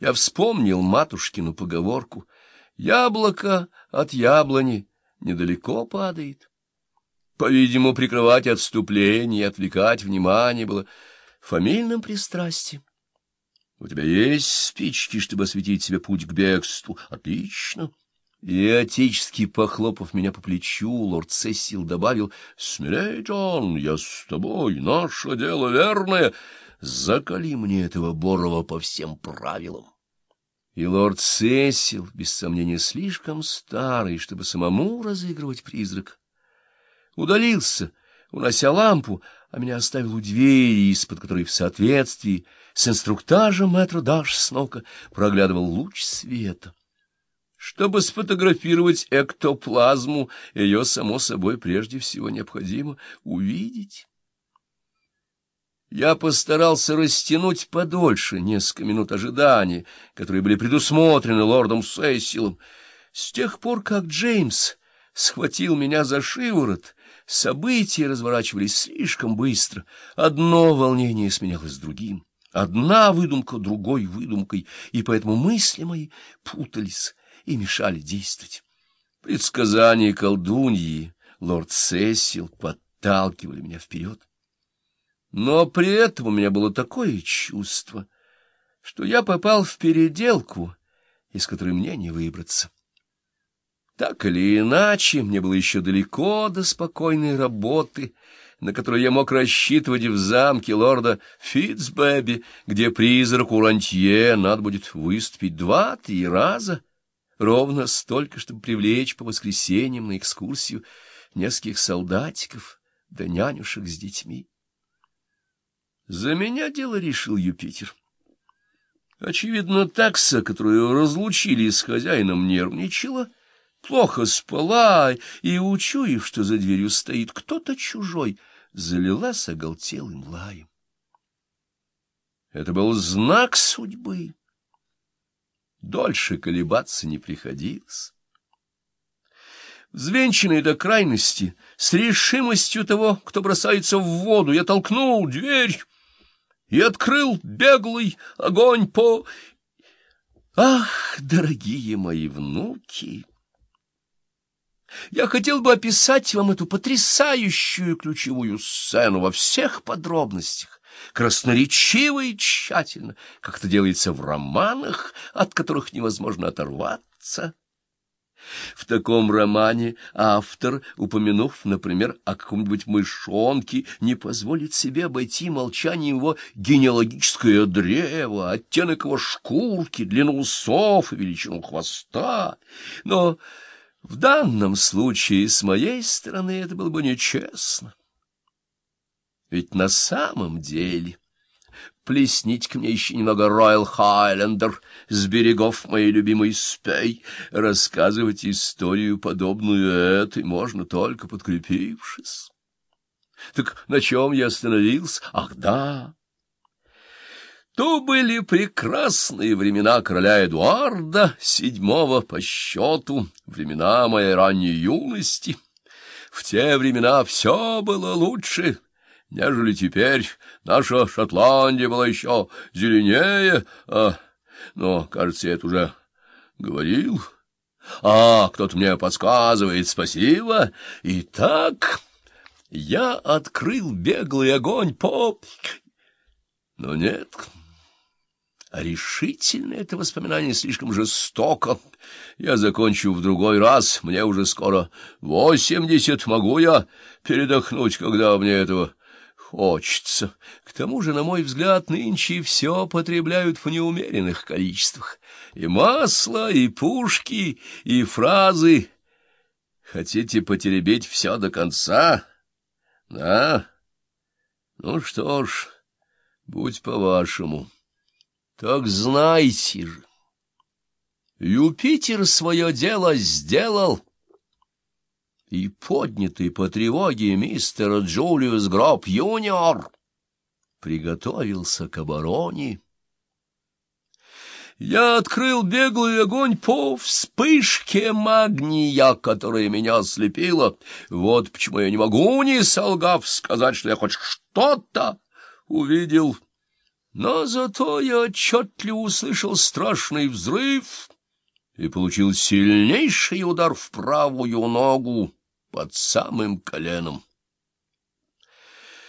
Я вспомнил матушкину поговорку «Яблоко от яблони недалеко падает». По-видимому, прикрывать отступление и отвлекать внимание было фамильным пристрастием. У тебя есть спички, чтобы осветить себе путь к бегству? Отлично. И, отечески похлопав меня по плечу, лорд Сесил добавил, — Смелей, Джон, я с тобой, наше дело верное. Закали мне этого Борова по всем правилам. И лорд Сесил, без сомнения, слишком старый, чтобы самому разыгрывать призрак, удалился, унося лампу, а меня оставил у двери, из-под которой в соответствии с инструктажем мэтра Даш Снока проглядывал луч света. Чтобы сфотографировать эктоплазму, ее, само собой, прежде всего необходимо увидеть. Я постарался растянуть подольше несколько минут ожидания, которые были предусмотрены лордом Сессилом. С тех пор, как Джеймс схватил меня за шиворот, события разворачивались слишком быстро. Одно волнение сменялось другим, одна выдумка другой выдумкой, и поэтому мысли мои путались и мешали действовать. Предсказания колдуньи, лорд Сесил, подталкивали меня вперед. Но при этом у меня было такое чувство, что я попал в переделку, из которой мне не выбраться. Так или иначе, мне было еще далеко до спокойной работы, на которую я мог рассчитывать в замке лорда Фитцбэби, где призраку Рантье надо будет выступить два-три раза — ровно столько, чтобы привлечь по воскресеньям на экскурсию нескольких солдатиков да нянюшек с детьми. За меня дело решил Юпитер. Очевидно, такса, которую разлучили с хозяином, нервничала, плохо спала и, учуяв, что за дверью стоит кто-то чужой, залилась оголтелым лаем. Это был знак судьбы. Дольше колебаться не приходилось. Взвенчанный до крайности, с решимостью того, кто бросается в воду, я толкнул дверь и открыл беглый огонь по... Ах, дорогие мои внуки! Я хотел бы описать вам эту потрясающую ключевую сцену во всех подробностях, красноречиво и тщательно, как это делается в романах, от которых невозможно оторваться. В таком романе автор, упомянув, например, о каком-нибудь мышонке, не позволит себе обойти молчанием его генеалогическое древо, оттенок его шкурки, длину усов и величину хвоста. Но в данном случае с моей стороны это было бы нечестно. Ведь на самом деле... плеснить к мне еще немного Роyal Хайлендер с берегов моей любимой Спей. Рассказывать историю, подобную этой, можно только подкрепившись. Так на чем я остановился? Ах, да! То были прекрасные времена короля Эдуарда, седьмого по счету, времена моей ранней юности. В те времена все было лучше, нежели теперь. Наша Шотландия была еще зеленее, а... Но, кажется, я это уже говорил. А, кто-то мне подсказывает, спасибо. Итак, я открыл беглый огонь по... Но нет... Решительно это воспоминание слишком жестоко. Я закончу в другой раз, мне уже скоро восемьдесят, могу я передохнуть, когда мне этого хочется. К тому же, на мой взгляд, нынче все потребляют в неумеренных количествах. И масло, и пушки, и фразы. Хотите потеребить все до конца? Да? Ну что ж, будь по-вашему. Так знайте же. Юпитер свое дело сделал и поднятый по тревоге мистер Джулиус Гроб Юниор приготовился к обороне. Я открыл беглый огонь по вспышке магния, которая меня ослепила. Вот почему я не могу, не солгав, сказать, что я хоть что-то увидел. Но зато я отчетливо услышал страшный взрыв и получил сильнейший удар в правую ногу под самым коленом.